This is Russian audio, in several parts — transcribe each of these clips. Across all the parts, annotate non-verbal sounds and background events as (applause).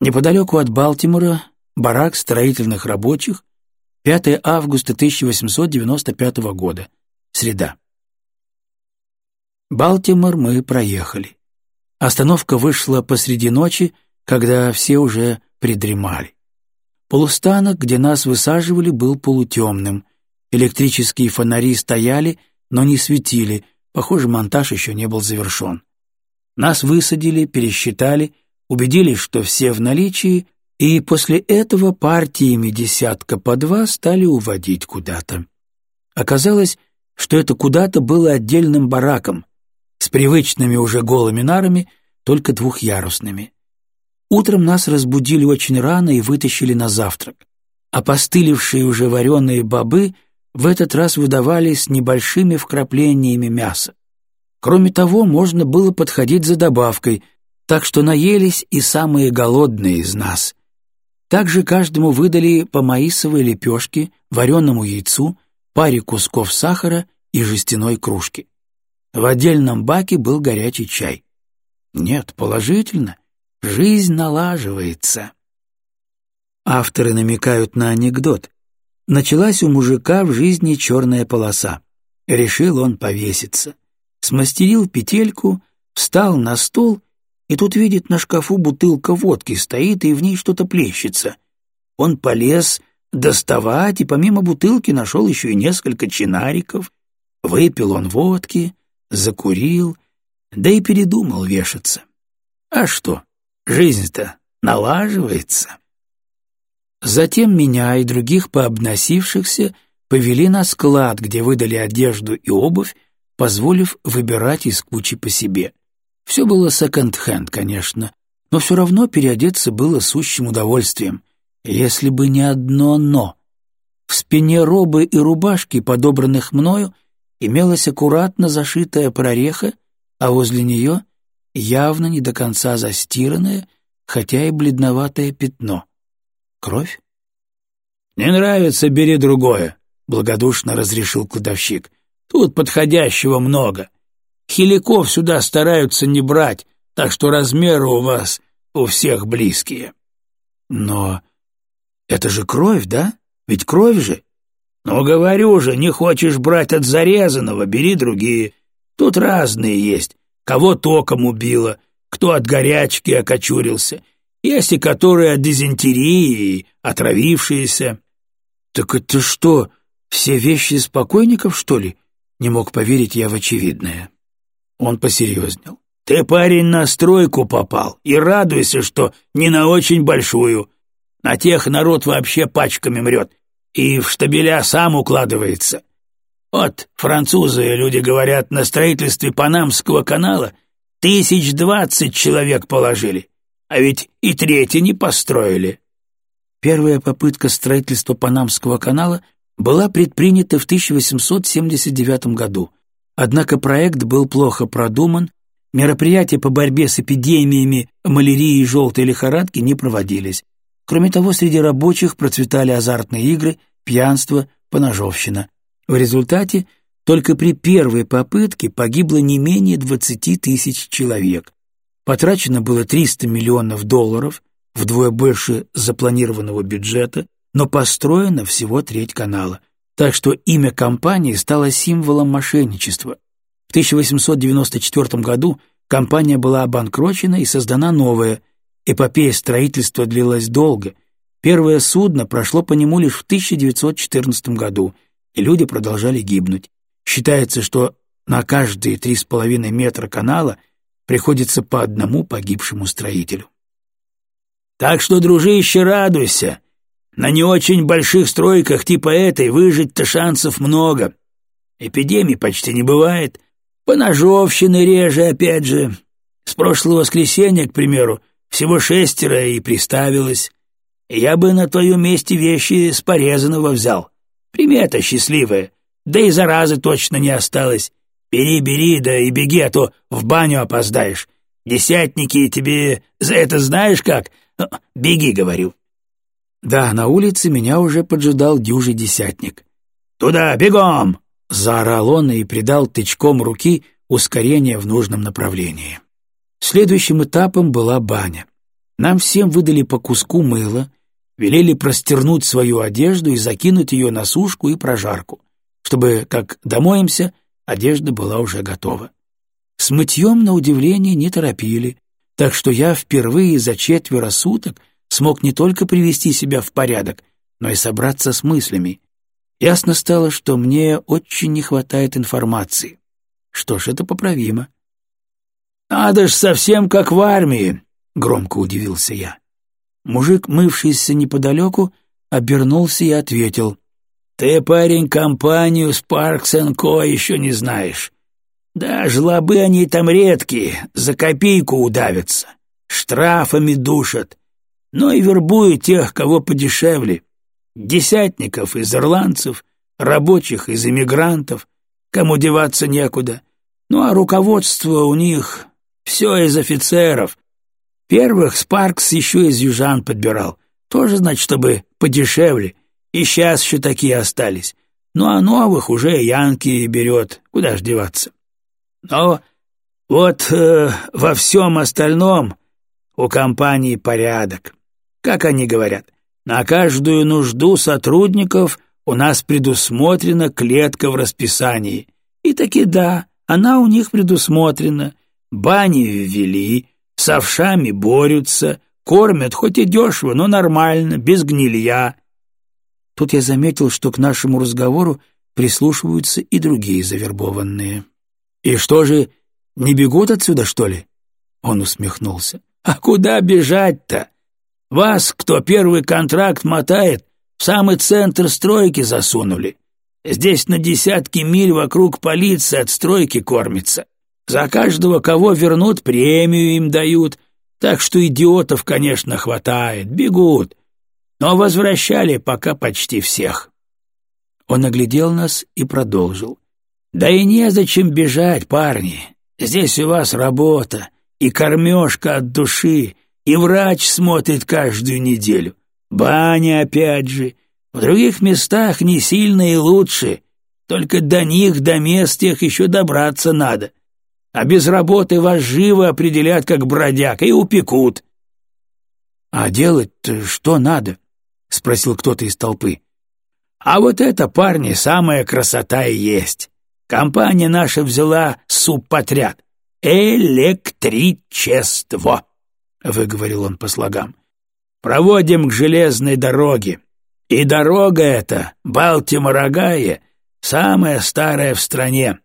Неподалеку от Балтимора барак строительных рабочих, 5 августа 1895 года, среда. Балтимор мы проехали. Остановка вышла посреди ночи, когда все уже придремали. Полустанок, где нас высаживали, был полутемным. Электрические фонари стояли, но не светили, похоже, монтаж еще не был завершен. Нас высадили, пересчитали, убедились, что все в наличии, и после этого партиями десятка по два стали уводить куда-то. Оказалось, что это куда-то было отдельным бараком, с привычными уже голыми нарами, только двухъярусными. Утром нас разбудили очень рано и вытащили на завтрак. Опостылевшие уже вареные бобы в этот раз выдавали с небольшими вкраплениями мяса. Кроме того, можно было подходить за добавкой, так что наелись и самые голодные из нас. Также каждому выдали по маисовой лепешке, вареному яйцу, паре кусков сахара и жестяной кружки. В отдельном баке был горячий чай. Нет, положительно — Жизнь налаживается. Авторы намекают на анекдот. Началась у мужика в жизни черная полоса. Решил он повеситься. Смастерил петельку, встал на стол, и тут видит на шкафу бутылка водки стоит, и в ней что-то плещется. Он полез доставать, и помимо бутылки нашел еще и несколько чинариков. Выпил он водки, закурил, да и передумал вешаться. А что? Жизнь-то налаживается. Затем меня и других пообносившихся повели на склад, где выдали одежду и обувь, позволив выбирать из кучи по себе. Все было секонд-хенд, конечно, но все равно переодеться было сущим удовольствием, если бы не одно «но». В спине робы и рубашки, подобранных мною, имелась аккуратно зашитая прореха, а возле нее явно не до конца застиранное, хотя и бледноватое пятно. Кровь? «Не нравится, бери другое», — благодушно разрешил кладовщик. «Тут подходящего много. Хиликов сюда стараются не брать, так что размеры у вас у всех близкие». «Но это же кровь, да? Ведь кровь же?» «Ну, говорю же, не хочешь брать от зарезанного, бери другие. Тут разные есть. Кого током убило, кто от горячки окочурился, есть и которые от дизентерии, отравившиеся. Так это что, все вещи из покойников, что ли? Не мог поверить я в очевидное. Он посерьезнел. Ты, парень, на стройку попал, и радуйся, что не на очень большую. На тех народ вообще пачками мрет, и в штабеля сам укладывается. Вот французы, люди говорят, на строительстве Панамского канала тысяч двадцать человек положили, а ведь и третий не построили. Первая попытка строительства Панамского канала была предпринята в 1879 году, однако проект был плохо продуман, мероприятия по борьбе с эпидемиями малярии и желтой лихорадки не проводились. Кроме того, среди рабочих процветали азартные игры, пьянство, поножовщина. В результате только при первой попытке погибло не менее 20 тысяч человек. Потрачено было 300 миллионов долларов, вдвое больше запланированного бюджета, но построено всего треть канала. Так что имя компании стало символом мошенничества. В 1894 году компания была обанкрочена и создана новая. Эпопея строительства длилась долго. Первое судно прошло по нему лишь в 1914 году – и люди продолжали гибнуть. Считается, что на каждые три с половиной метра канала приходится по одному погибшему строителю. Так что, дружище, радуйся. На не очень больших стройках типа этой выжить-то шансов много. Эпидемий почти не бывает. Поножовщины реже, опять же. С прошлого воскресенья, к примеру, всего шестеро и приставилось. Я бы на твоем месте вещи с порезанного взял. Примета счастливая, да и заразы точно не осталось. Бери, бери, да и беги, а то в баню опоздаешь. Десятники тебе за это знаешь как? Ну, беги, говорю». Да, на улице меня уже поджидал дюжий десятник. «Туда, бегом!» — заорал он и придал тычком руки ускорение в нужном направлении. Следующим этапом была баня. Нам всем выдали по куску мыла, велели простернуть свою одежду и закинуть ее на сушку и прожарку, чтобы, как домоемся, одежда была уже готова. С мытьем, на удивление, не торопили, так что я впервые за четверо суток смог не только привести себя в порядок, но и собраться с мыслями. Ясно стало, что мне очень не хватает информации. Что ж, это поправимо. «Надо ж совсем как в армии!» — громко удивился я. Мужик, мывшийся неподалеку, обернулся и ответил. «Ты, парень, компанию Спаркс Ко еще не знаешь. Да, жлобы они там редкие, за копейку удавятся, штрафами душат, но и вербуют тех, кого подешевле. Десятников из ирландцев, рабочих из иммигрантов, кому деваться некуда. Ну а руководство у них все из офицеров. Первых Спаркс еще из южан подбирал, тоже, значит, чтобы подешевле, и сейчас еще такие остались. Ну а новых уже Янки берет, куда ж деваться. Но вот э, во всем остальном у компании порядок. Как они говорят, на каждую нужду сотрудников у нас предусмотрена клетка в расписании. И таки да, она у них предусмотрена. Бани ввели, с овшами борются, кормят хоть и дешево, но нормально, без гнилья. Тут я заметил, что к нашему разговору прислушиваются и другие завербованные. «И что же, не бегут отсюда, что ли?» Он усмехнулся. «А куда бежать-то? Вас, кто первый контракт мотает, в самый центр стройки засунули. Здесь на десятки миль вокруг полиции от стройки кормится. За каждого, кого вернут, премию им дают, так что идиотов, конечно, хватает, бегут. Но возвращали пока почти всех». Он оглядел нас и продолжил. Да и незачем бежать, парни. Здесь у вас работа, и кормежка от души, и врач смотрит каждую неделю. Баня опять же. В других местах не сильно и лучше. Только до них, до мест тех еще добраться надо. А без работы вас живо определят как бродяг и упекут. — А делать-то что надо? — спросил кто-то из толпы. — А вот это, парни, самая красота и есть. Компания наша взяла субподряд. Электричество, — выговорил он по слогам. Проводим к железной дороге. И дорога эта, Балтимор-Огайо, самая старая в стране.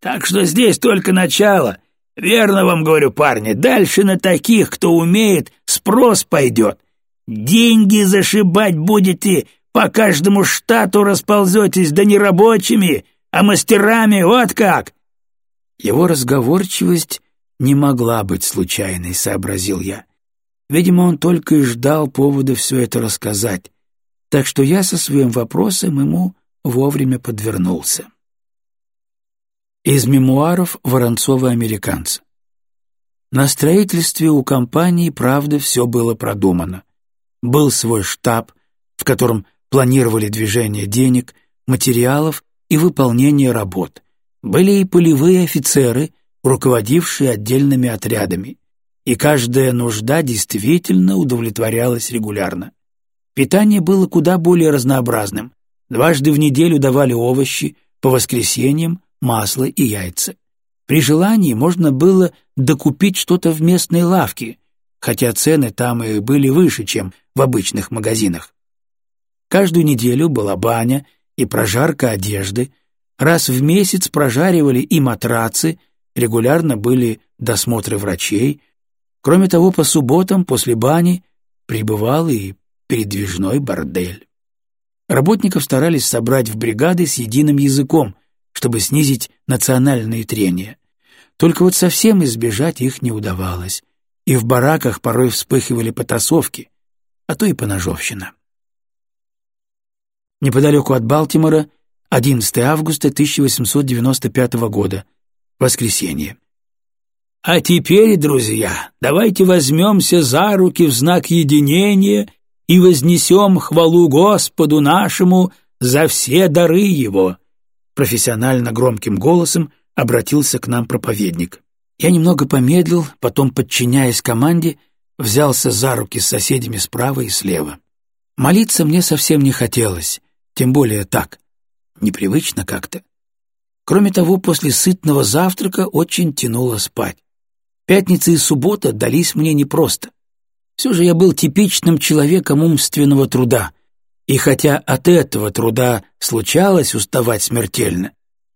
Так что здесь только начало. Верно вам говорю, парни, дальше на таких, кто умеет, спрос пойдет. Деньги зашибать будете, по каждому штату расползетесь, да не рабочими, а мастерами вот как!» Его разговорчивость не могла быть случайной, сообразил я. Видимо, он только и ждал повода все это рассказать, так что я со своим вопросом ему вовремя подвернулся. Из мемуаров Воронцова-американца. На строительстве у компании, правда, все было продумано. Был свой штаб, в котором планировали движение денег, материалов и выполнение работ. Были и полевые офицеры, руководившие отдельными отрядами, и каждая нужда действительно удовлетворялась регулярно. Питание было куда более разнообразным. Дважды в неделю давали овощи, по воскресеньям – масло и яйца. При желании можно было докупить что-то в местной лавке, хотя цены там и были выше, чем в обычных магазинах. Каждую неделю была баня – и прожарка одежды, раз в месяц прожаривали и матрацы, регулярно были досмотры врачей. Кроме того, по субботам после бани прибывал и передвижной бордель. Работников старались собрать в бригады с единым языком, чтобы снизить национальные трения. Только вот совсем избежать их не удавалось, и в бараках порой вспыхивали потасовки, а то и поножовщина неподалеку от Балтимора, 11 августа 1895 года, воскресенье. А теперь, друзья, давайте возьмемся за руки в знак единения и вознесем хвалу Господу нашему за все дары Его. Профессионально громким голосом обратился к нам проповедник. Я немного помедлил, потом, подчиняясь команде, взялся за руки с соседями справа и слева. Молиться мне совсем не хотелось, тем более так, непривычно как-то. Кроме того, после сытного завтрака очень тянуло спать. Пятница и суббота дались мне непросто. Все же я был типичным человеком умственного труда, и хотя от этого труда случалось уставать смертельно,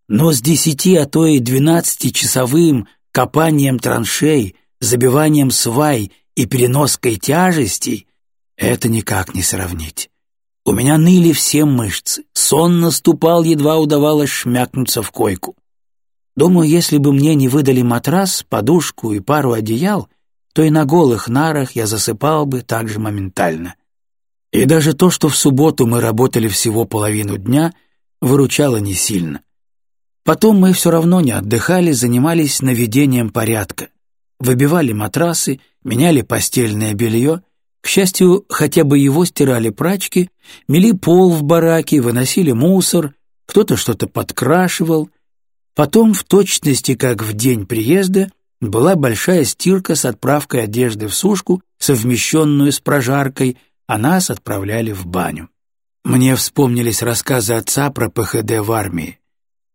но с десяти, а то и двенадцатичасовым копанием траншей, забиванием свай и переноской тяжестей это никак не сравнить. У меня ныли все мышцы, сон наступал, едва удавалось шмякнуться в койку. Думаю, если бы мне не выдали матрас, подушку и пару одеял, то и на голых нарах я засыпал бы так же моментально. И даже то, что в субботу мы работали всего половину дня, выручало не сильно. Потом мы все равно не отдыхали, занимались наведением порядка. Выбивали матрасы, меняли постельное белье — к счастью, хотя бы его стирали прачки, мели пол в бараке, выносили мусор, кто-то что-то подкрашивал. Потом, в точности, как в день приезда, была большая стирка с отправкой одежды в сушку, совмещенную с прожаркой, а нас отправляли в баню. Мне вспомнились рассказы отца про ПХД в армии.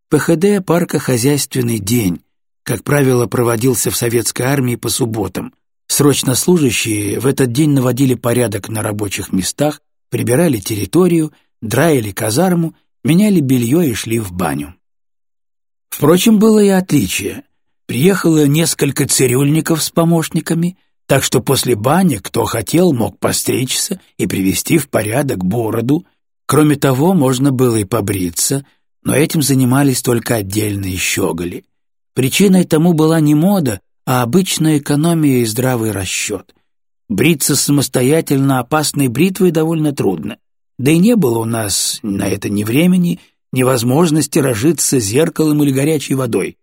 ПХД — паркохозяйственный день, как правило, проводился в советской армии по субботам. Срочно служащие в этот день наводили порядок на рабочих местах, прибирали территорию, драили казарму, меняли белье и шли в баню. Впрочем, было и отличие. Приехало несколько цирюльников с помощниками, так что после бани кто хотел, мог постричься и привести в порядок бороду. Кроме того, можно было и побриться, но этим занимались только отдельные щеголи. Причиной тому была не мода, а обычная экономия и здравый расчет. Бриться самостоятельно опасной бритвой довольно трудно. Да и не было у нас на это ни времени, ни возможности разжиться зеркалом или горячей водой.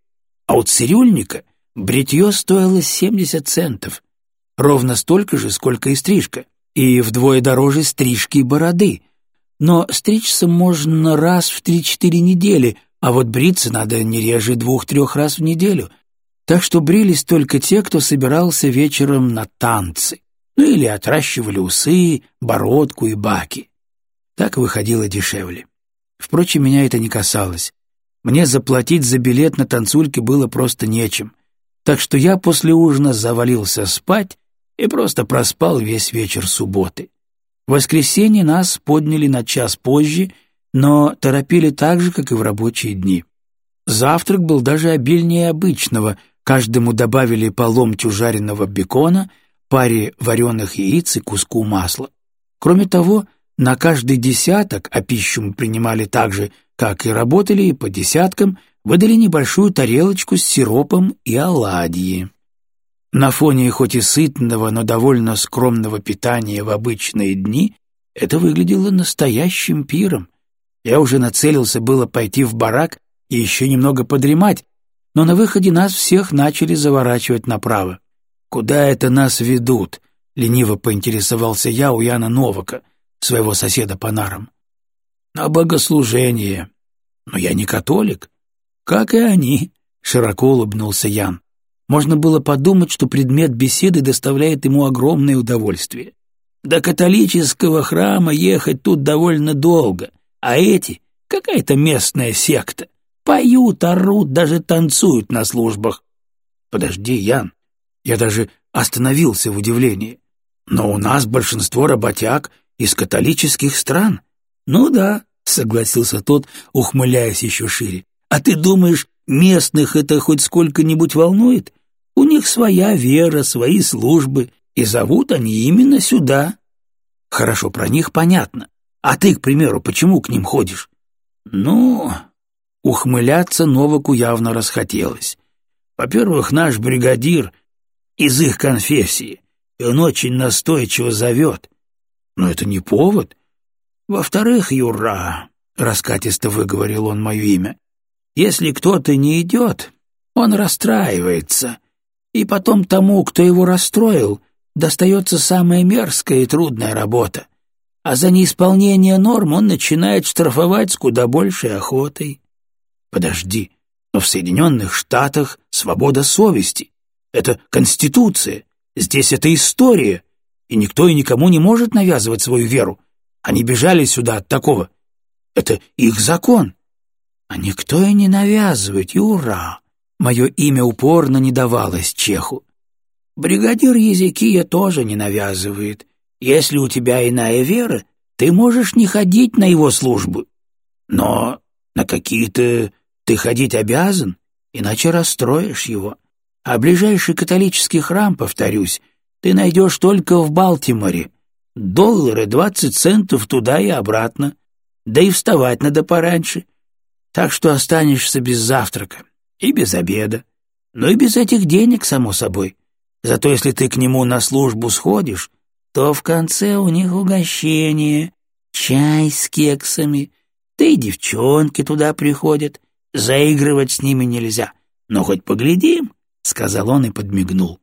А у цирюльника бритье стоило 70 центов, ровно столько же, сколько и стрижка, и вдвое дороже стрижки и бороды. Но стричься можно раз в 3-4 недели, а вот бриться надо не реже двух-трех раз в неделю — так что брились только те, кто собирался вечером на танцы, ну или отращивали усы, бородку и баки. Так выходило дешевле. Впрочем, меня это не касалось. Мне заплатить за билет на танцульке было просто нечем, так что я после ужина завалился спать и просто проспал весь вечер субботы. В воскресенье нас подняли на час позже, но торопили так же, как и в рабочие дни. Завтрак был даже обильнее обычного — Каждому добавили по ломтю жареного бекона, паре вареных яиц и куску масла. Кроме того, на каждый десяток, а пищу мы принимали так же, как и работали, по десяткам, выдали небольшую тарелочку с сиропом и оладьи. На фоне хоть и сытного, но довольно скромного питания в обычные дни это выглядело настоящим пиром. Я уже нацелился было пойти в барак и еще немного подремать, но на выходе нас всех начали заворачивать направо. «Куда это нас ведут?» — лениво поинтересовался я у Яна Новака, своего соседа по нарам. «На богослужение. Но я не католик. Как и они», — широко улыбнулся Ян. Можно было подумать, что предмет беседы доставляет ему огромное удовольствие. До католического храма ехать тут довольно долго, а эти — какая-то местная секта. Поют, орут, даже танцуют на службах. Подожди, Ян, я даже остановился в удивлении. Но у нас большинство работяг из католических стран. Ну да, согласился тот, ухмыляясь еще шире. А ты думаешь, местных это хоть сколько-нибудь волнует? У них своя вера, свои службы, и зовут они именно сюда. Хорошо, про них понятно. А ты, к примеру, почему к ним ходишь? Ну, Ухмыляться Новаку явно расхотелось. Во-первых, наш бригадир из их конфессии, и он очень настойчиво зовет. Но это не повод. Во-вторых, Юра, — раскатисто выговорил он мое имя, — если кто-то не идет, он расстраивается, и потом тому, кто его расстроил, достается самая мерзкая и трудная работа, а за неисполнение норм он начинает штрафовать с куда большей охотой. Подожди, но в Соединенных Штатах свобода совести. Это Конституция. Здесь это история, и никто и никому не может навязывать свою веру. Они бежали сюда от такого. Это их закон. А никто и не навязывает, и ура! Мое имя упорно не давалось Чеху. Бригадир Езекия тоже не навязывает. Если у тебя иная вера, ты можешь не ходить на его службу. Но на какие-то ты ходить обязан, иначе расстроишь его. А ближайший католический храм, повторюсь, ты найдешь только в Балтиморе. Доллары двадцать центов туда и обратно. Да и вставать надо пораньше. Так что останешься без завтрака и без обеда. Но и без этих денег, само собой. Зато если ты к нему на службу сходишь, то в конце у них угощение, чай с кексами, да и девчонки туда приходят. Заигрывать с ними нельзя. Но хоть поглядим, — сказал он и подмигнул.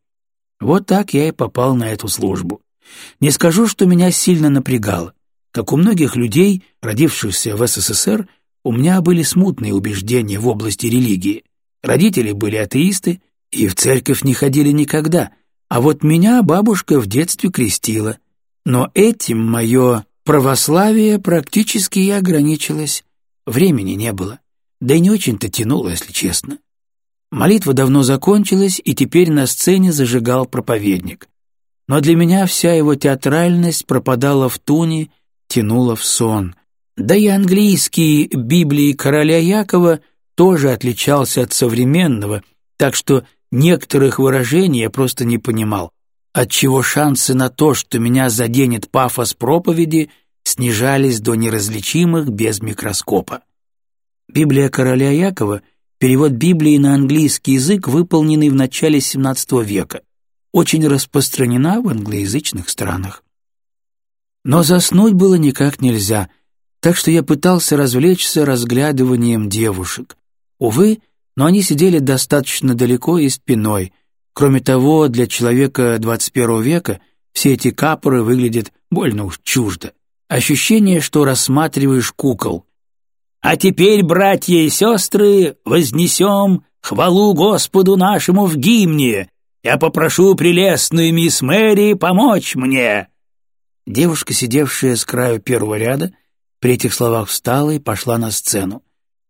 Вот так я и попал на эту службу. Не скажу, что меня сильно напрягало. Как у многих людей, родившихся в СССР, у меня были смутные убеждения в области религии. Родители были атеисты, и в церковь не ходили никогда, а вот меня бабушка в детстве крестила. Но этим мое православие практически и ограничилось. Времени не было, да и не очень-то тянуло, если честно. Молитва давно закончилась, и теперь на сцене зажигал проповедник. Но для меня вся его театральность пропадала в туне, тянула в сон. Да и английский Библии короля Якова тоже отличался от современного, так что Некоторых выражений я просто не понимал, отчего шансы на то, что меня заденет пафос проповеди, снижались до неразличимых без микроскопа. Библия короля Якова — перевод Библии на английский язык, выполненный в начале XVII века, очень распространена в англоязычных странах. Но заснуть было никак нельзя, так что я пытался развлечься разглядыванием девушек. Увы, но они сидели достаточно далеко и спиной. Кроме того, для человека 21 века все эти капоры выглядят больно уж чуждо. Ощущение, что рассматриваешь кукол. «А теперь, братья и сестры, вознесем хвалу Господу нашему в гимне. Я попрошу прелестную мисс Мэри помочь мне». Девушка, сидевшая с краю первого ряда, при этих словах встала и пошла на сцену.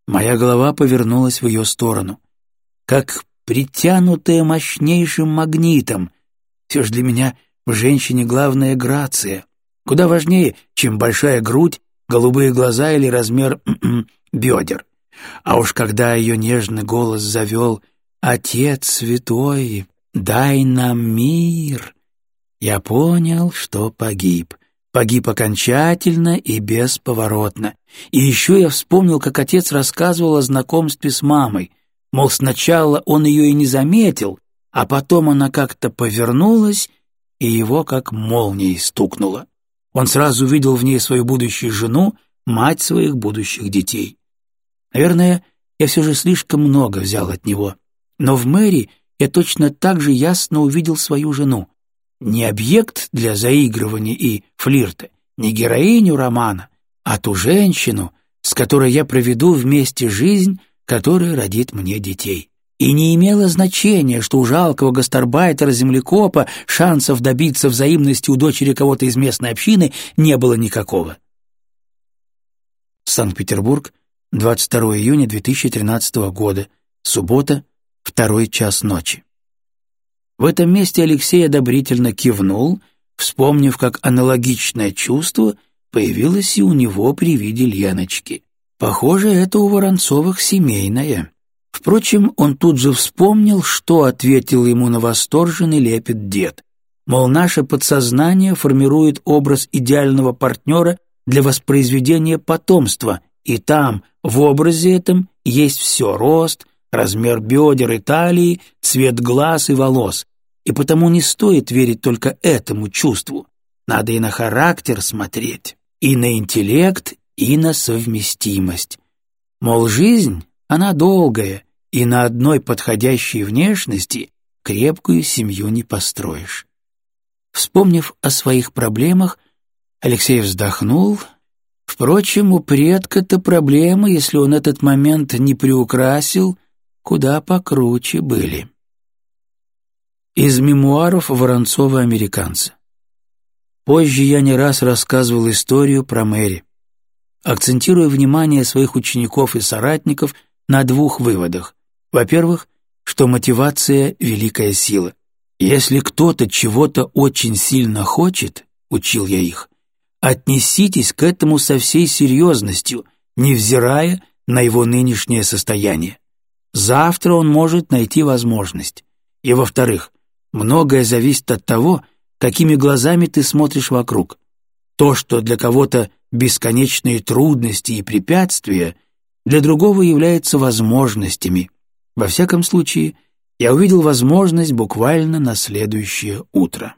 Моя голова повернулась в ее сторону. Как притянутая мощнейшим магнитом. Все же для меня в женщине главная грация. Куда важнее, чем большая грудь, голубые глаза или размер (clears throat) бедер. А уж когда ее нежный голос завел «Отец святой, дай нам мир», я понял, что погиб. Погиб окончательно и бесповоротно. И еще я вспомнил, как отец рассказывал о знакомстве с мамой. Мол, сначала он ее и не заметил, а потом она как-то повернулась, и его как молнией стукнуло. Он сразу увидел в ней свою будущую жену, мать своих будущих детей. Наверное, я все же слишком много взял от него. Но в Мэри я точно так же ясно увидел свою жену не объект для заигрывания и флирта, не героиню романа, а ту женщину, с которой я проведу вместе жизнь, которая родит мне детей. И не имело значения, что у жалкого гастарбайтера-землекопа шансов добиться взаимности у дочери кого-то из местной общины не было никакого. Санкт-Петербург, 22 июня 2013 года, суббота, второй час ночи. В этом месте Алексей одобрительно кивнул, вспомнив, как аналогичное чувство появилось и у него при виде Леночки. Похоже, это у Воронцовых семейное. Впрочем, он тут же вспомнил, что ответил ему на восторженный лепет дед. Мол, наше подсознание формирует образ идеального партнера для воспроизведения потомства, и там, в образе этом, есть все — рост, размер бедер и талии, цвет глаз и волос, и потому не стоит верить только этому чувству. Надо и на характер смотреть, и на интеллект, и на совместимость. Мол, жизнь, она долгая, и на одной подходящей внешности крепкую семью не построишь. Вспомнив о своих проблемах, Алексей вздохнул. Впрочем, у предка-то проблемы, если он этот момент не приукрасил, куда покруче были. Из мемуаров Воронцова-американца. Позже я не раз рассказывал историю про Мэри, акцентируя внимание своих учеников и соратников на двух выводах. Во-первых, что мотивация — великая сила. Если кто-то чего-то очень сильно хочет, учил я их, отнеситесь к этому со всей серьезностью, невзирая на его нынешнее состояние. Завтра он может найти возможность. И во-вторых, многое зависит от того, какими глазами ты смотришь вокруг. То, что для кого-то бесконечные трудности и препятствия, для другого является возможностями. Во всяком случае, я увидел возможность буквально на следующее утро.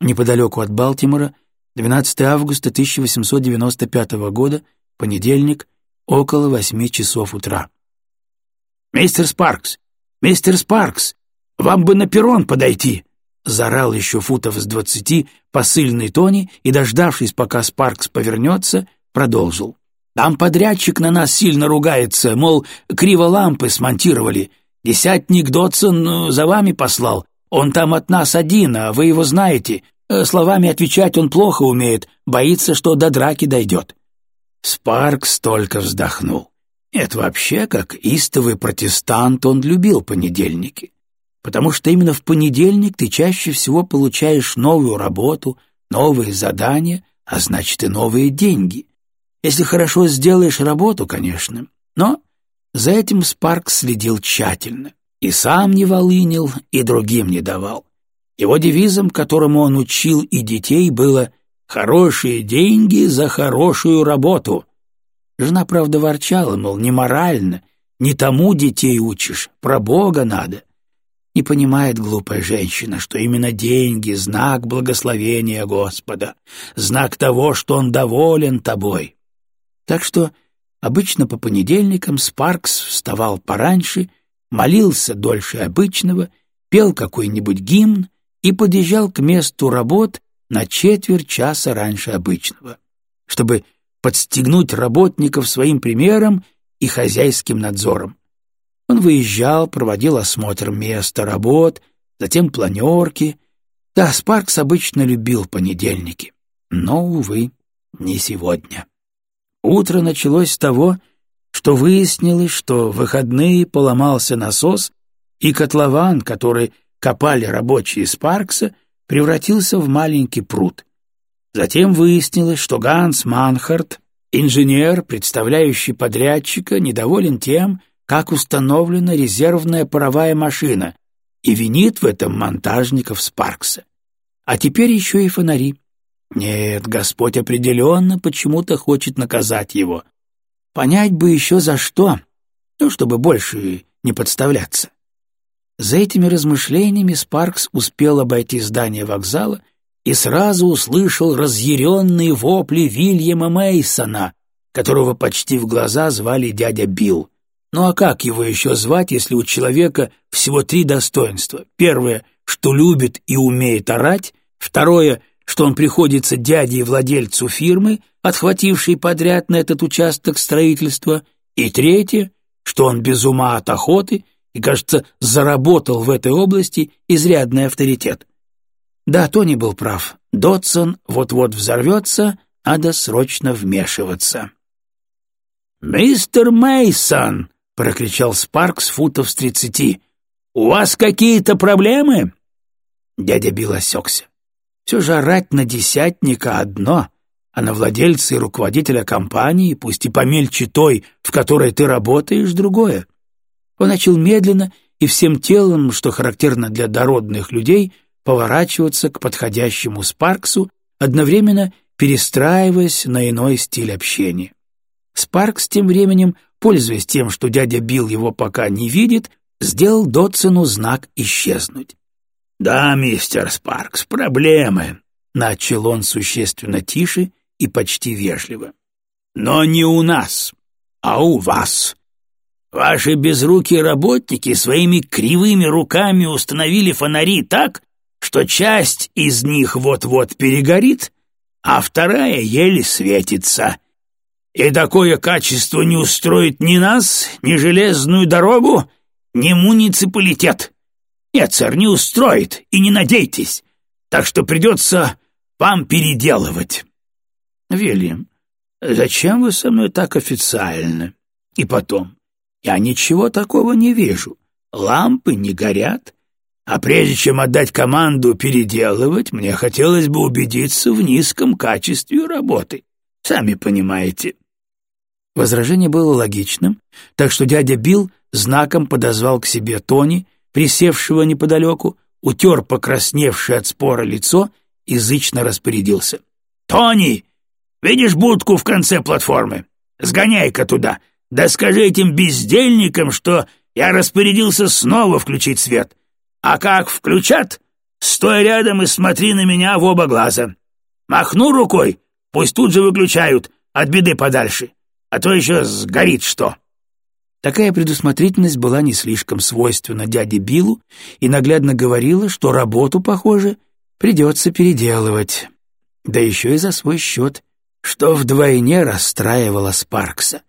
Неподалеку от Балтимора, 12 августа 1895 года, понедельник, около восьми часов утра. «Мистер Спаркс! Мистер Спаркс! Вам бы на перрон подойти!» Зарал еще футов с двадцати посыльный Тони и, дождавшись, пока Спаркс повернется, продолжил. «Там подрядчик на нас сильно ругается, мол, криво лампы смонтировали. Десятник Дотсон э, за вами послал. Он там от нас один, а вы его знаете. Э, словами отвечать он плохо умеет, боится, что до драки дойдет». Спаркс только вздохнул. Нет, вообще, как истовый протестант, он любил понедельники потому что именно в понедельник ты чаще всего получаешь новую работу, новые задания, а значит и новые деньги. Если хорошо сделаешь работу, конечно, но за этим Спарк следил тщательно. И сам не волынил, и другим не давал. Его девизом, которому он учил и детей, было «хорошие деньги за хорошую работу». Жена, правда, ворчала, мол, не морально, не тому детей учишь, про Бога надо. Не понимает глупая женщина, что именно деньги — знак благословения Господа, знак того, что Он доволен тобой. Так что обычно по понедельникам Спаркс вставал пораньше, молился дольше обычного, пел какой-нибудь гимн и подъезжал к месту работ на четверть часа раньше обычного, чтобы подстегнуть работников своим примером и хозяйским надзором. Он выезжал, проводил осмотр места работ, затем планерки. Да, Спаркс обычно любил понедельники, но, увы, не сегодня. Утро началось с того, что выяснилось, что в выходные поломался насос, и котлован, который копали рабочие Спаркса, превратился в маленький пруд. Затем выяснилось, что Ганс Манхарт, инженер, представляющий подрядчика, недоволен тем, как установлена резервная паровая машина, и винит в этом монтажников Спаркса. А теперь еще и фонари. Нет, Господь определенно почему-то хочет наказать его. Понять бы еще за что, ну, чтобы больше не подставляться. За этими размышлениями Спаркс успел обойти здание вокзала и сразу услышал разъяренные вопли Вильяма Мейсона, которого почти в глаза звали дядя Билл. Ну а как его еще звать, если у человека всего три достоинства? Первое, что любит и умеет орать. Второе, что он приходится дяде и владельцу фирмы, отхватившей подряд на этот участок строительства. И третье, что он без ума от охоты и, кажется, заработал в этой области изрядный авторитет. Да, Тони был прав. Дотсон вот-вот взорвется, надо срочно вмешиваться. «Мистер Мейсон, — прокричал Спаркс футов с тридцати. «У вас какие-то проблемы?» Дядя Билл осекся. Все же орать на десятника одно, а на владельца и руководителя компании, пусть и помельче той, в которой ты работаешь, другое. Он начал медленно и всем телом, что характерно для дородных людей, поворачиваться к подходящему Спарксу, одновременно перестраиваясь на иной стиль общения. Спаркс тем временем пользуясь тем, что дядя Билл его пока не видит, сделал Дотсону знак исчезнуть. «Да, мистер Спаркс, проблемы», — начал он существенно тише и почти вежливо. «Но не у нас, а у вас. Ваши безрукие работники своими кривыми руками установили фонари так, что часть из них вот-вот перегорит, а вторая еле светится. И такое качество не устроит ни нас, ни железную дорогу, ни муниципалитет. Нет, сэр, не устроит, и не надейтесь. Так что придется вам переделывать. Вильям, зачем вы со мной так официально? И потом, я ничего такого не вижу. Лампы не горят. А прежде чем отдать команду переделывать, мне хотелось бы убедиться в низком качестве работы. Сами понимаете. Возражение было логичным, так что дядя Билл знаком подозвал к себе Тони, присевшего неподалеку, утер покрасневшее от спора лицо и зычно распорядился. «Тони, видишь будку в конце платформы? Сгоняй-ка туда, да скажи этим бездельникам, что я распорядился снова включить свет. А как включат, стой рядом и смотри на меня в оба глаза. Махну рукой, пусть тут же выключают, от беды подальше, а то еще сгорит что». Такая предусмотрительность была не слишком свойственна дяде Биллу и наглядно говорила, что работу, похоже, придется переделывать. Да еще и за свой счет, что вдвойне расстраивало Спаркса.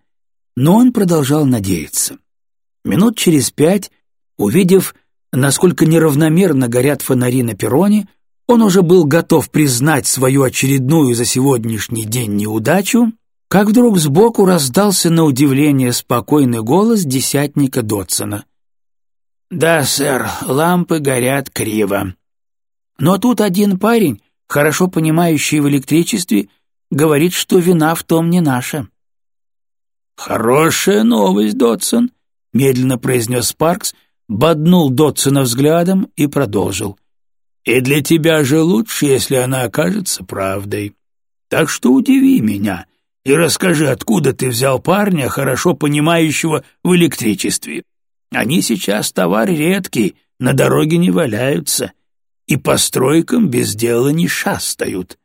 Но он продолжал надеяться. Минут через пять, увидев, насколько неравномерно горят фонари на перроне, он уже был готов признать свою очередную за сегодняшний день неудачу как вдруг сбоку раздался на удивление спокойный голос десятника Дотсона. «Да, сэр, лампы горят криво. Но тут один парень, хорошо понимающий в электричестве, говорит, что вина в том не наша». «Хорошая новость, Дотсон», — медленно произнес Паркс, боднул Дотсона взглядом и продолжил. «И для тебя же лучше, если она окажется правдой. Так что удиви меня» и расскажи, откуда ты взял парня, хорошо понимающего в электричестве. Они сейчас товар редкий, на дороге не валяются, и по стройкам без дела не шастают».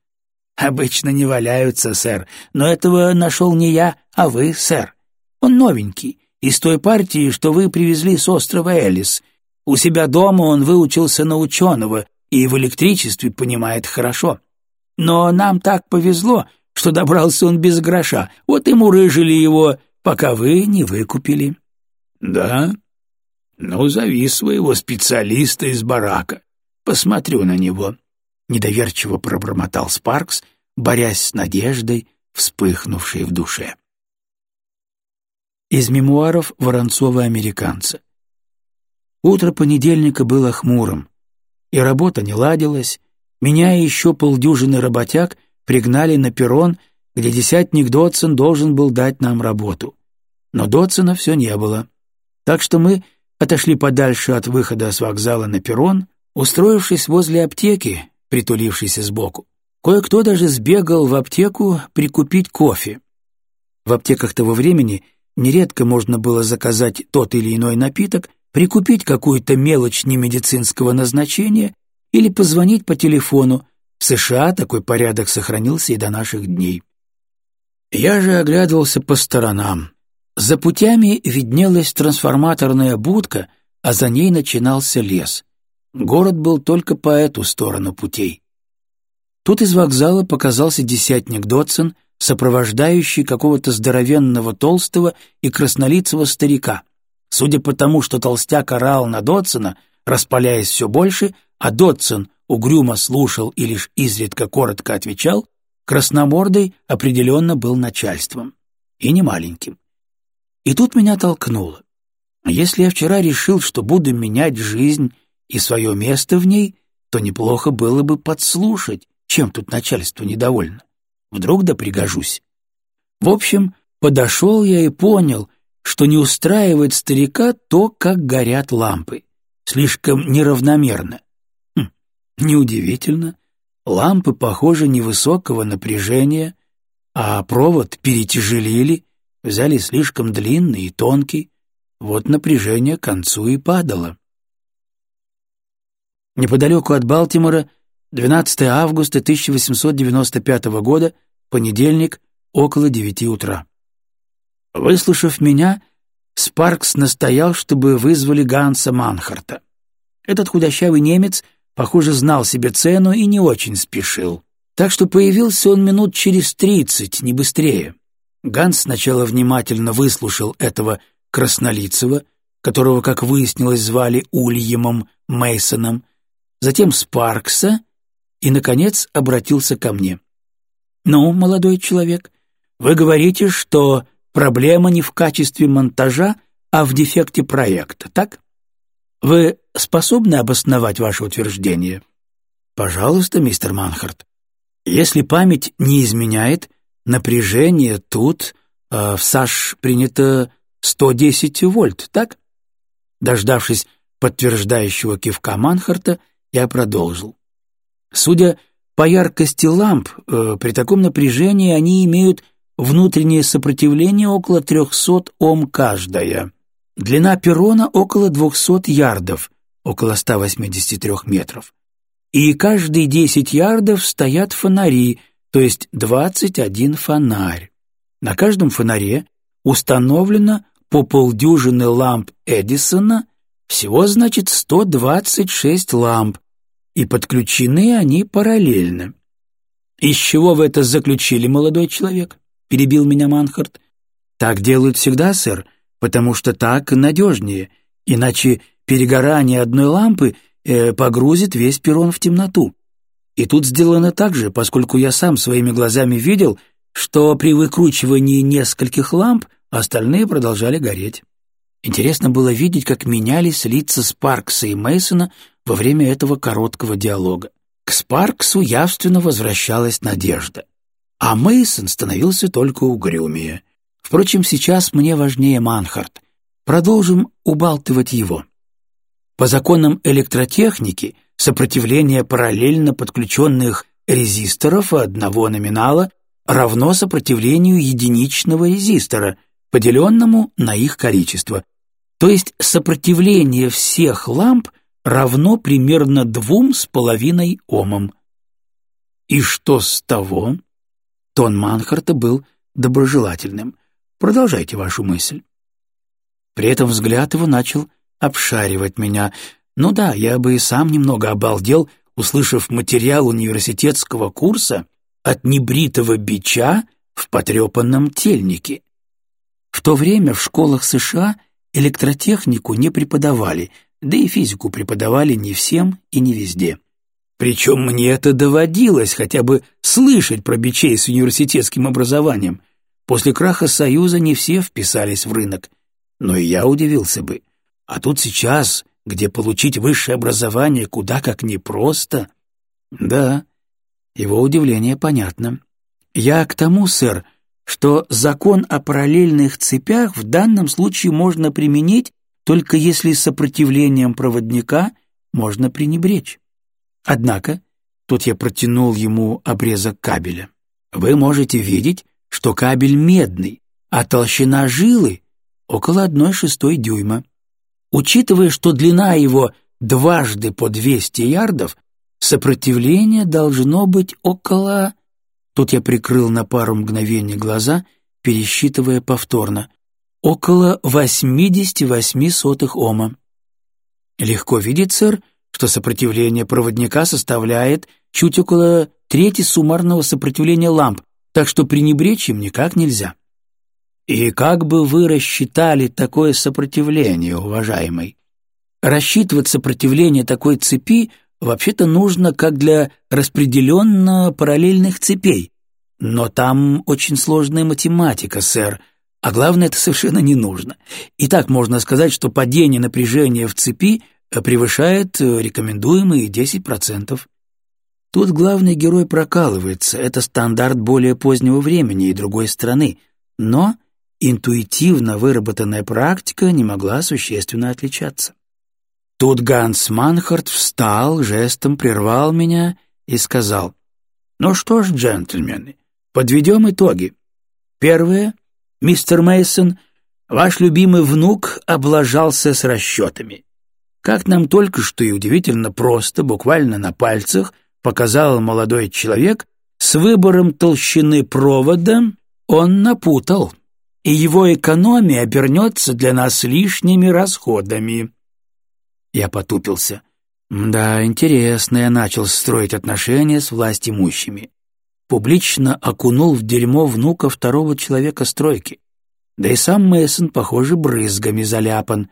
«Обычно не валяются, сэр, но этого нашел не я, а вы, сэр. Он новенький, из той партии, что вы привезли с острова Элис. У себя дома он выучился на ученого и в электричестве понимает хорошо. Но нам так повезло, что добрался он без гроша, вот и мурыжили его, пока вы не выкупили». «Да? Ну, зови своего специалиста из барака. Посмотрю на него», — недоверчиво пробормотал Спаркс, борясь с надеждой, вспыхнувшей в душе. Из мемуаров Воронцова-американца. Утро понедельника было хмурым, и работа не ладилась, меня и еще полдюжины работяг — пригнали на перрон, где десятник Дотсон должен был дать нам работу. Но Дотсона все не было. Так что мы отошли подальше от выхода с вокзала на перрон, устроившись возле аптеки, притулившейся сбоку. Кое-кто даже сбегал в аптеку прикупить кофе. В аптеках того времени нередко можно было заказать тот или иной напиток, прикупить какую-то мелочь немедицинского назначения или позвонить по телефону, в США такой порядок сохранился и до наших дней. Я же оглядывался по сторонам. За путями виднелась трансформаторная будка, а за ней начинался лес. Город был только по эту сторону путей. Тут из вокзала показался десятник Дотсон, сопровождающий какого-то здоровенного толстого и краснолицего старика. Судя по тому, что толстяк орал на Дотсона, распаляясь все больше, а Дотсон угрюмо слушал и лишь изредка коротко отвечал, красномордый определенно был начальством. И не маленьким. И тут меня толкнуло. Если я вчера решил, что буду менять жизнь и свое место в ней, то неплохо было бы подслушать, чем тут начальство недовольно. Вдруг да пригожусь. В общем, подошел я и понял, что не устраивает старика то, как горят лампы. Слишком неравномерно. Неудивительно. Лампы, похоже, невысокого напряжения, а провод перетяжелили, взяли слишком длинный и тонкий. Вот напряжение к концу и падало. Неподалеку от Балтимора, 12 августа 1895 года, понедельник, около девяти утра. Выслушав меня, Спаркс настоял, чтобы вызвали Ганса Манхарта. Этот худощавый немец — похоже, знал себе цену и не очень спешил. Так что появился он минут через тридцать, не быстрее. Ганс сначала внимательно выслушал этого краснолицего, которого, как выяснилось, звали Ульемом Мейсоном, затем Спаркса и, наконец, обратился ко мне. «Ну, молодой человек, вы говорите, что проблема не в качестве монтажа, а в дефекте проекта, так? Вы способны обосновать ваше утверждение?» «Пожалуйста, мистер Манхарт. Если память не изменяет, напряжение тут, э, в САШ принято 110 вольт, так?» Дождавшись подтверждающего кивка Манхарта, я продолжил. Судя по яркости ламп, э, при таком напряжении они имеют внутреннее сопротивление около 300 Ом каждая. Длина перрона около 200 ярдов, около 183 метров. И каждые 10 ярдов стоят фонари, то есть 21 фонарь. На каждом фонаре установлено по полдюжины ламп Эдисона, всего, значит, 126 ламп, и подключены они параллельно. «Из чего вы это заключили, молодой человек?» — перебил меня Манхарт. «Так делают всегда, сэр, потому что так надежнее, иначе перегорание одной лампы э, погрузит весь перрон в темноту. И тут сделано так же, поскольку я сам своими глазами видел, что при выкручивании нескольких ламп остальные продолжали гореть. Интересно было видеть, как менялись лица Спаркса и Мейсона во время этого короткого диалога. К Спарксу явственно возвращалась надежда, а Мейсон становился только угрюмее. Впрочем, сейчас мне важнее Манхарт. Продолжим убалтывать его. По законам электротехники сопротивление параллельно подключенных резисторов одного номинала равно сопротивлению единичного резистора, поделенному на их количество. То есть сопротивление всех ламп равно примерно двум с половиной омам. И что с того? Тон Манхарта был доброжелательным. Продолжайте вашу мысль. При этом взгляд его начал обшаривать меня. Ну да, я бы и сам немного обалдел, услышав материал университетского курса от небритого бича в потрепанном тельнике. В то время в школах США электротехнику не преподавали, да и физику преподавали не всем и не везде. Причем мне это доводилось хотя бы слышать про бичей с университетским образованием. После краха Союза не все вписались в рынок, но и я удивился бы. А тут сейчас, где получить высшее образование куда как непросто. Да, его удивление понятно. Я к тому, сэр, что закон о параллельных цепях в данном случае можно применить только если сопротивлением проводника можно пренебречь. Однако, тут я протянул ему обрезок кабеля. Вы можете видеть, что кабель медный, а толщина жилы около одной шестой дюйма. Учитывая, что длина его дважды по 200 ярдов, сопротивление должно быть около... Тут я прикрыл на пару мгновений глаза, пересчитывая повторно около 88 сотых ома. Легко видеть, сэр, что сопротивление проводника составляет чуть около трети суммарного сопротивления ламп, так что пренебречь им никак нельзя. И как бы вы рассчитали такое сопротивление, уважаемый? Рассчитывать сопротивление такой цепи вообще-то нужно как для распределенно параллельных цепей, но там очень сложная математика, сэр, а главное, это совершенно не нужно. И так можно сказать, что падение напряжения в цепи э, превышает э, рекомендуемые 10%. Тут главный герой прокалывается, это стандарт более позднего времени и другой страны, но интуитивно выработанная практика не могла существенно отличаться. Тут Ганс Манхарт встал, жестом прервал меня и сказал, «Ну что ж, джентльмены, подведем итоги. Первое Мистер Мейсон, ваш любимый внук облажался с расчетами. Как нам только что и удивительно просто, буквально на пальцах, показал молодой человек, с выбором толщины провода он напутал, и его экономия обернется для нас лишними расходами. Я потупился. Да, интересно, я начал строить отношения с властимущими публично окунул в дерьмо внука второго человека стройки. Да и сам Мейсон, похоже, брызгами заляпан.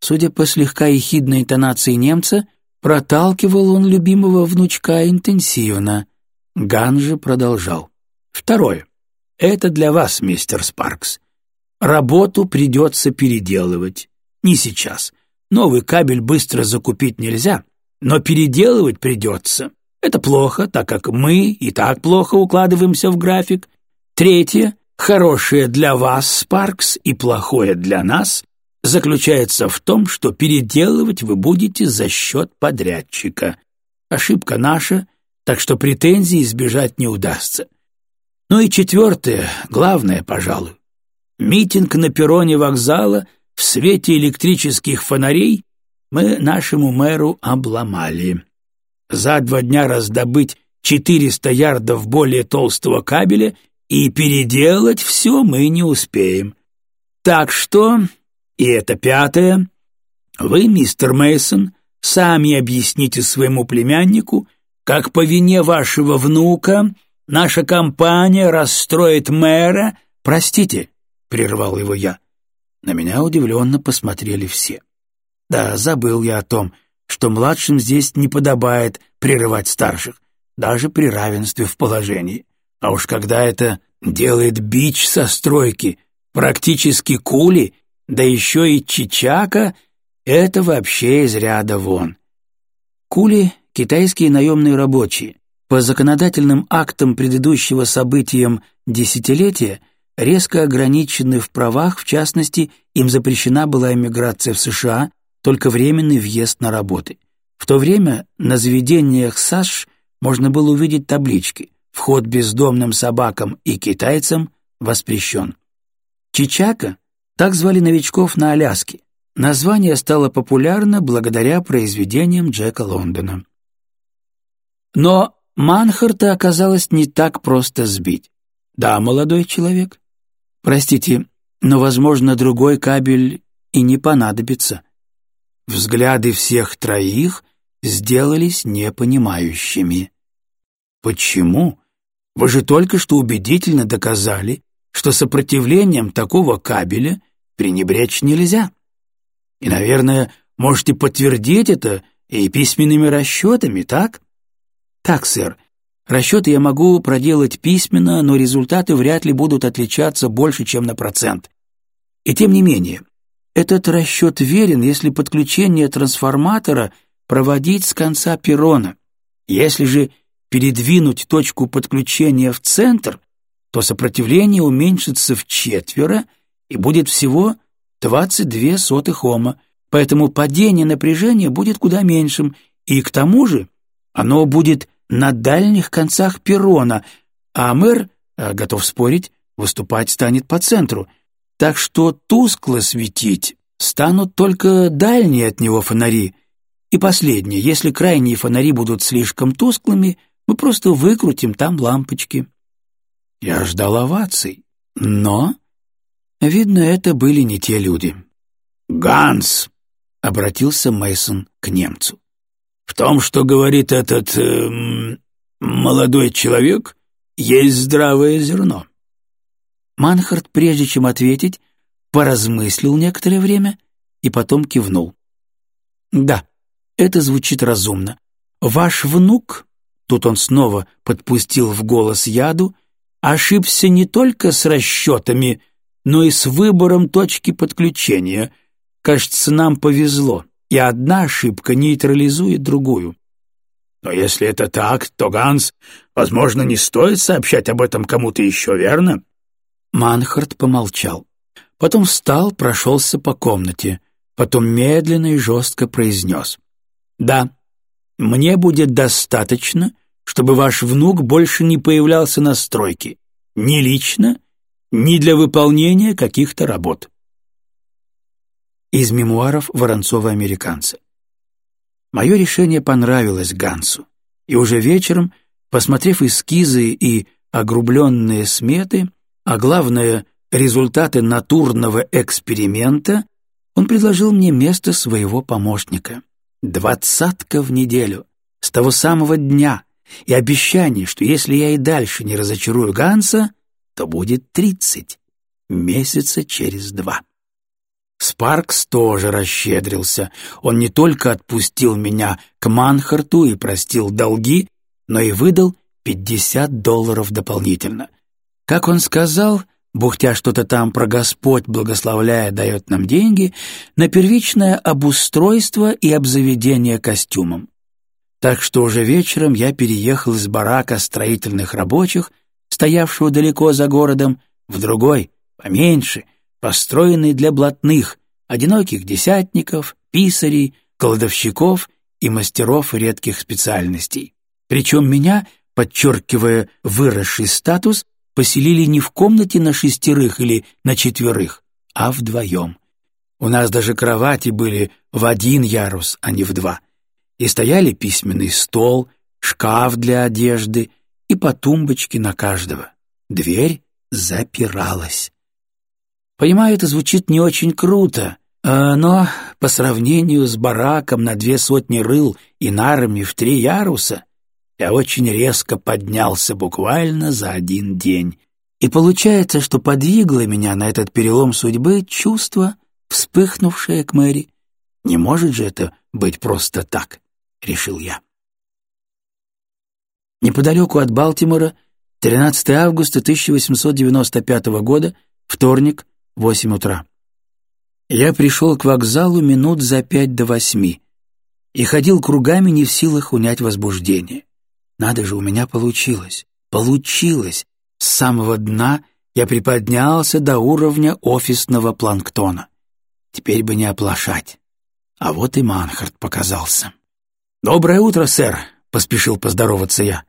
Судя по слегка ехидной интонации немца, Проталкивал он любимого внучка интенсивно. Ган же продолжал. Второе. Это для вас, мистер Спаркс. Работу придется переделывать. Не сейчас. Новый кабель быстро закупить нельзя, но переделывать придется. Это плохо, так как мы и так плохо укладываемся в график. Третье, хорошее для вас, Спаркс, и плохое для нас, заключается в том, что переделывать вы будете за счет подрядчика. Ошибка наша, так что претензий избежать не удастся. Ну и четвертое, главное, пожалуй. Митинг на перроне вокзала в свете электрических фонарей мы нашему мэру обломали. За два дня раздобыть 400 ярдов более толстого кабеля и переделать все мы не успеем. Так что и это пятое. Вы, мистер Мейсон, сами объясните своему племяннику, как по вине вашего внука наша компания расстроит мэра. Простите, прервал его я. На меня удивленно посмотрели все. Да, забыл я о том, что младшим здесь не подобает прерывать старших, даже при равенстве в положении. А уж когда это делает бич со стройки, практически кули да еще и Чичака — это вообще из ряда вон. Кули — китайские наемные рабочие. По законодательным актам предыдущего событиям десятилетия резко ограничены в правах, в частности, им запрещена была эмиграция в США, только временный въезд на работы. В то время на заведениях САШ можно было увидеть таблички «Вход бездомным собакам и китайцам воспрещен». Чичака так звали новичков на Аляске. Название стало популярно благодаря произведениям Джека Лондона. Но Манхарта оказалось не так просто сбить. Да, молодой человек. Простите, но, возможно, другой кабель и не понадобится. Взгляды всех троих сделались непонимающими. Почему? Вы же только что убедительно доказали, что сопротивлением такого кабеля пренебречь нельзя. И, наверное, можете подтвердить это и письменными расчетами, так? Так, сэр. Расчеты я могу проделать письменно, но результаты вряд ли будут отличаться больше, чем на процент. И тем не менее, этот расчет верен, если подключение трансформатора проводить с конца перрона. Если же передвинуть точку подключения в центр, то сопротивление уменьшится в четверо и будет всего 22 сотых Ома, поэтому падение напряжения будет куда меньшим, и к тому же оно будет на дальних концах перрона, а мэр, э, готов спорить, выступать станет по центру, так что тускло светить станут только дальние от него фонари. И последнее, если крайние фонари будут слишком тусклыми, мы просто выкрутим там лампочки. Я ждал оваций, но Видно, это были не те люди. «Ганс!» — обратился Мейсон к немцу. «В том, что говорит этот э, молодой человек, есть здравое зерно». Манхард, прежде чем ответить, поразмыслил некоторое время и потом кивнул. «Да, это звучит разумно. Ваш внук...» Тут он снова подпустил в голос яду, ошибся не только с расчетами, но и с выбором точки подключения. Кажется, нам повезло, и одна ошибка нейтрализует другую. Но если это так, то Ганс, возможно, не стоит сообщать об этом кому-то еще, верно? Манхард помолчал. Потом встал, прошелся по комнате, потом медленно и жестко произнес. «Да, мне будет достаточно, чтобы ваш внук больше не появлялся на стройке, ни лично, ни для выполнения каких-то работ. Из мемуаров Воронцова-американца. Мое решение понравилось Гансу, и уже вечером, посмотрев эскизы и огрубленные сметы, а главное — результаты натурного эксперимента, он предложил мне место своего помощника. Двадцатка в неделю, с того самого дня, и обещание, что если я и дальше не разочарую Ганса, то будет тридцать, месяца через два. Спаркс тоже расщедрился. Он не только отпустил меня к Манхарту и простил долги, но и выдал 50 долларов дополнительно. Как он сказал, бухтя что-то там про Господь, благословляя, дает нам деньги, на первичное обустройство и обзаведение костюмом. Так что уже вечером я переехал из барака строительных рабочих, стоявшего далеко за городом, в другой, поменьше, построенный для блатных, одиноких десятников, писарей, кладовщиков и мастеров редких специальностей. Причем меня, подчеркивая выросший статус, поселили не в комнате на шестерых или на четверых, а вдвоем. У нас даже кровати были в один ярус, а не в два. И стояли письменный стол, шкаф для одежды и по тумбочке на каждого. Дверь запиралась. Понимаю, это звучит не очень круто, а, но по сравнению с бараком на две сотни рыл и нарами в три яруса я очень резко поднялся буквально за один день. И получается, что подвигло меня на этот перелом судьбы чувство, вспыхнувшее к Мэри. Не может же это быть просто так, решил я. Неподалеку от Балтимора, 13 августа 1895 года, вторник, 8 утра. Я пришел к вокзалу минут за пять до восьми и ходил кругами не в силах унять возбуждение. Надо же, у меня получилось. Получилось. С самого дна я приподнялся до уровня офисного планктона. Теперь бы не оплошать. А вот и Манхард показался. «Доброе утро, сэр», — поспешил поздороваться я.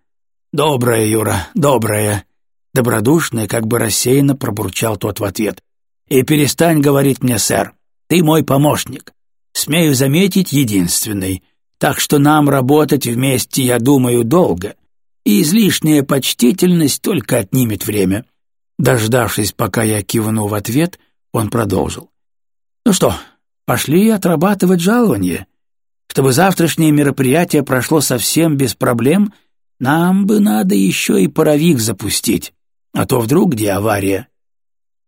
«Доброе, Юра, доброе», — добродушно как бы рассеянно пробурчал тот в ответ. «И перестань говорить мне, сэр, ты мой помощник. Смею заметить, единственный. Так что нам работать вместе, я думаю, долго, и излишняя почтительность только отнимет время». Дождавшись, пока я кивну в ответ, он продолжил. «Ну что, пошли отрабатывать жалование. Чтобы завтрашнее мероприятие прошло совсем без проблем, нам бы надо еще и паровик запустить, а то вдруг где авария».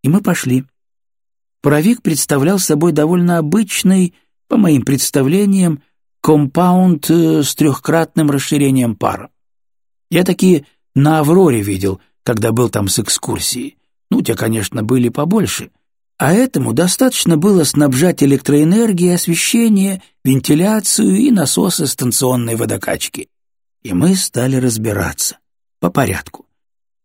И мы пошли. Паровик представлял собой довольно обычный, по моим представлениям, компаунд э, с трехкратным расширением пара. Я такие на «Авроре» видел, когда был там с экскурсией. Ну, те, конечно, были побольше. А этому достаточно было снабжать электроэнергией освещение, вентиляцию и насосы станционной водокачки. И мы стали разбираться. По порядку.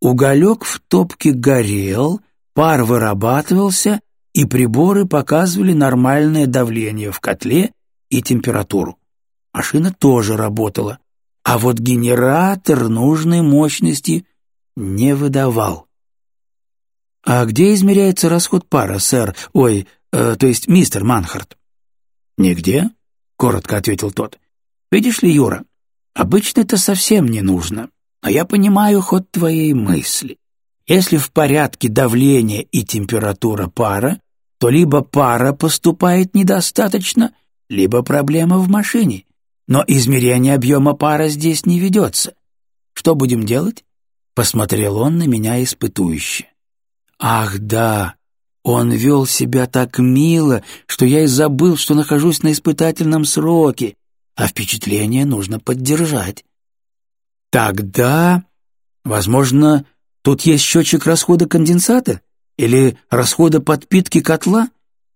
Уголек в топке горел, пар вырабатывался, и приборы показывали нормальное давление в котле и температуру. Машина тоже работала, а вот генератор нужной мощности не выдавал. «А где измеряется расход пара, сэр? Ой, э, то есть мистер Манхарт?» «Нигде», — коротко ответил тот. «Видишь ли, Юра, обычно это совсем не нужно, но я понимаю ход твоей мысли. Если в порядке давление и температура пара, то либо пара поступает недостаточно, либо проблема в машине. Но измерение объема пара здесь не ведется. Что будем делать?» Посмотрел он на меня испытующе. «Ах, да, он вел себя так мило, что я и забыл, что нахожусь на испытательном сроке, а впечатление нужно поддержать. Тогда, возможно, тут есть счетчик расхода конденсата или расхода подпитки котла,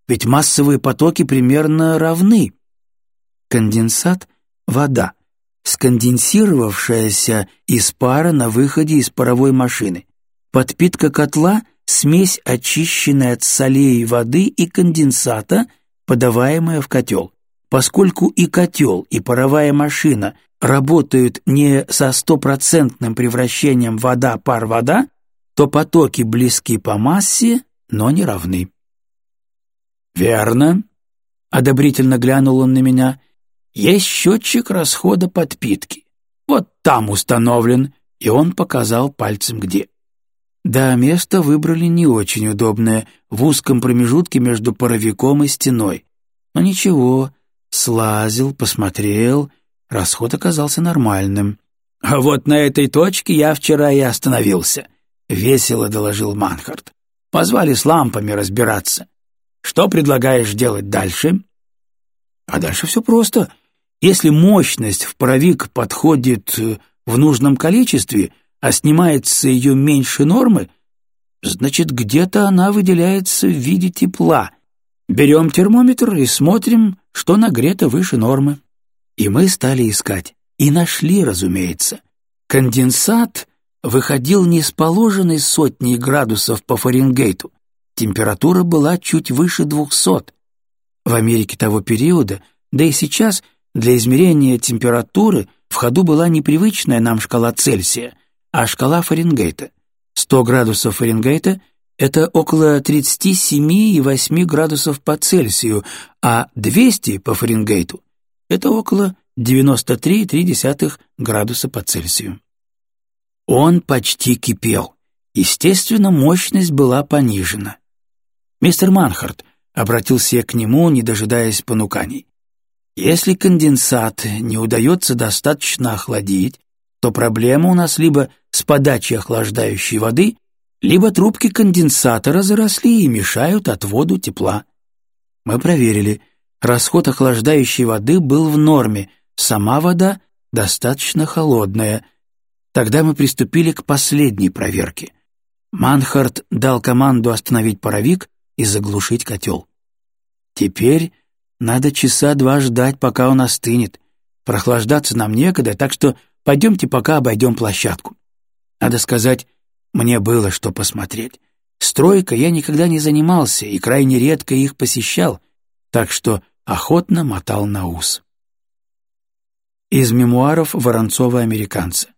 ведь массовые потоки примерно равны. Конденсат вода, сконденсировавшаяся из пара на выходе из паровой машины. Подпитка котла — смесь очищенной от солей воды и конденсата, подаваемая в котел. Поскольку и котел, и паровая машина работают не со стопроцентным превращением вода-пар-вода, то потоки близки по массе, но не равны. «Верно», — одобрительно глянул он на меня, — есть счетчик расхода подпитки. Вот там установлен, и он показал пальцем где. Да, место выбрали не очень удобное, в узком промежутке между паровиком и стеной. Но ничего, слазил, посмотрел, расход оказался нормальным. «А вот на этой точке я вчера и остановился», — весело доложил Манхард. «Позвали с лампами разбираться. Что предлагаешь делать дальше?» «А дальше все просто. Если мощность в паровик подходит э, в нужном количестве, а снимается ее меньше нормы, значит, где-то она выделяется в виде тепла. Берем термометр и смотрим, что нагрето выше нормы. И мы стали искать. И нашли, разумеется. Конденсат выходил не с положенной сотней градусов по Фаренгейту. Температура была чуть выше двухсот. В Америке того периода, да и сейчас, для измерения температуры в ходу была непривычная нам шкала Цельсия, а шкала Фаренгейта. 100 градусов Фаренгейта — это около 37,8 градусов по Цельсию, а 200 по Фаренгейту — это около 93,3 градуса по Цельсию. Он почти кипел. Естественно, мощность была понижена. «Мистер Манхарт», — обратился к нему, не дожидаясь понуканий, «если конденсат не удается достаточно охладить, то проблема у нас либо с подачей охлаждающей воды, либо трубки конденсатора заросли и мешают отводу тепла. Мы проверили. Расход охлаждающей воды был в норме, сама вода достаточно холодная. Тогда мы приступили к последней проверке. Манхард дал команду остановить паровик и заглушить котел. Теперь надо часа два ждать, пока он остынет. Прохлаждаться нам некогда, так что пойдемте пока обойдем площадку. Надо сказать, мне было что посмотреть. Стройка я никогда не занимался и крайне редко их посещал, так что охотно мотал на ус. Из мемуаров Воронцова-американца.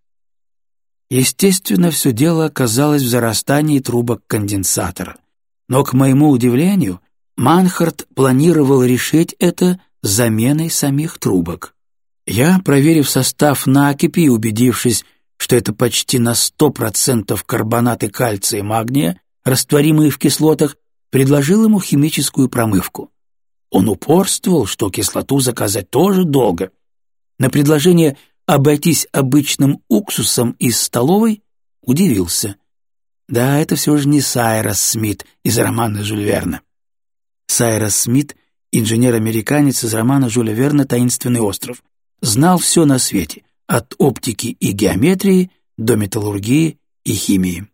Естественно, все дело оказалось в зарастании трубок конденсатора. Но, к моему удивлению, Манхарт планировал решить это заменой самих трубок. Я, проверив состав накипи и убедившись, что это почти на 100% карбонаты кальция и магния, растворимые в кислотах, предложил ему химическую промывку. Он упорствовал, что кислоту заказать тоже долго. На предложение обойтись обычным уксусом из столовой удивился. Да, это все же не Сайрос Смит из романа Жюль Верна. Сайрос Смит, инженер-американец из романа Жюля Верна «Таинственный остров», знал все на свете — от оптики и геометрии до металлургии и химии.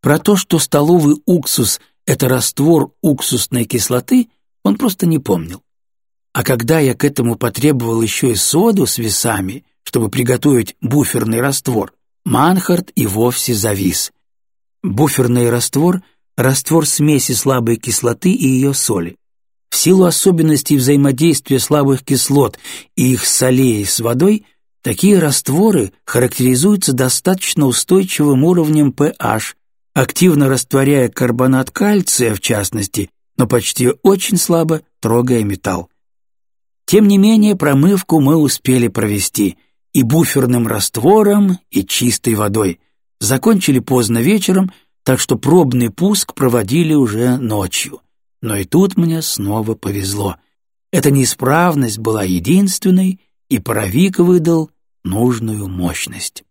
Про то, что столовый уксус — это раствор уксусной кислоты, он просто не помнил. А когда я к этому потребовал еще и соду с весами, чтобы приготовить буферный раствор, Манхард и вовсе завис. Буферный раствор — раствор смеси слабой кислоты и ее соли. В силу особенностей взаимодействия слабых кислот и их солей с водой — Такие растворы характеризуются достаточно устойчивым уровнем pH, активно растворяя карбонат кальция в частности, но почти очень слабо трогая металл. Тем не менее, промывку мы успели провести и буферным раствором, и чистой водой. Закончили поздно вечером, так что пробный пуск проводили уже ночью. Но и тут мне снова повезло. Эта неисправность была единственной, и паровик выдал нужную мощность.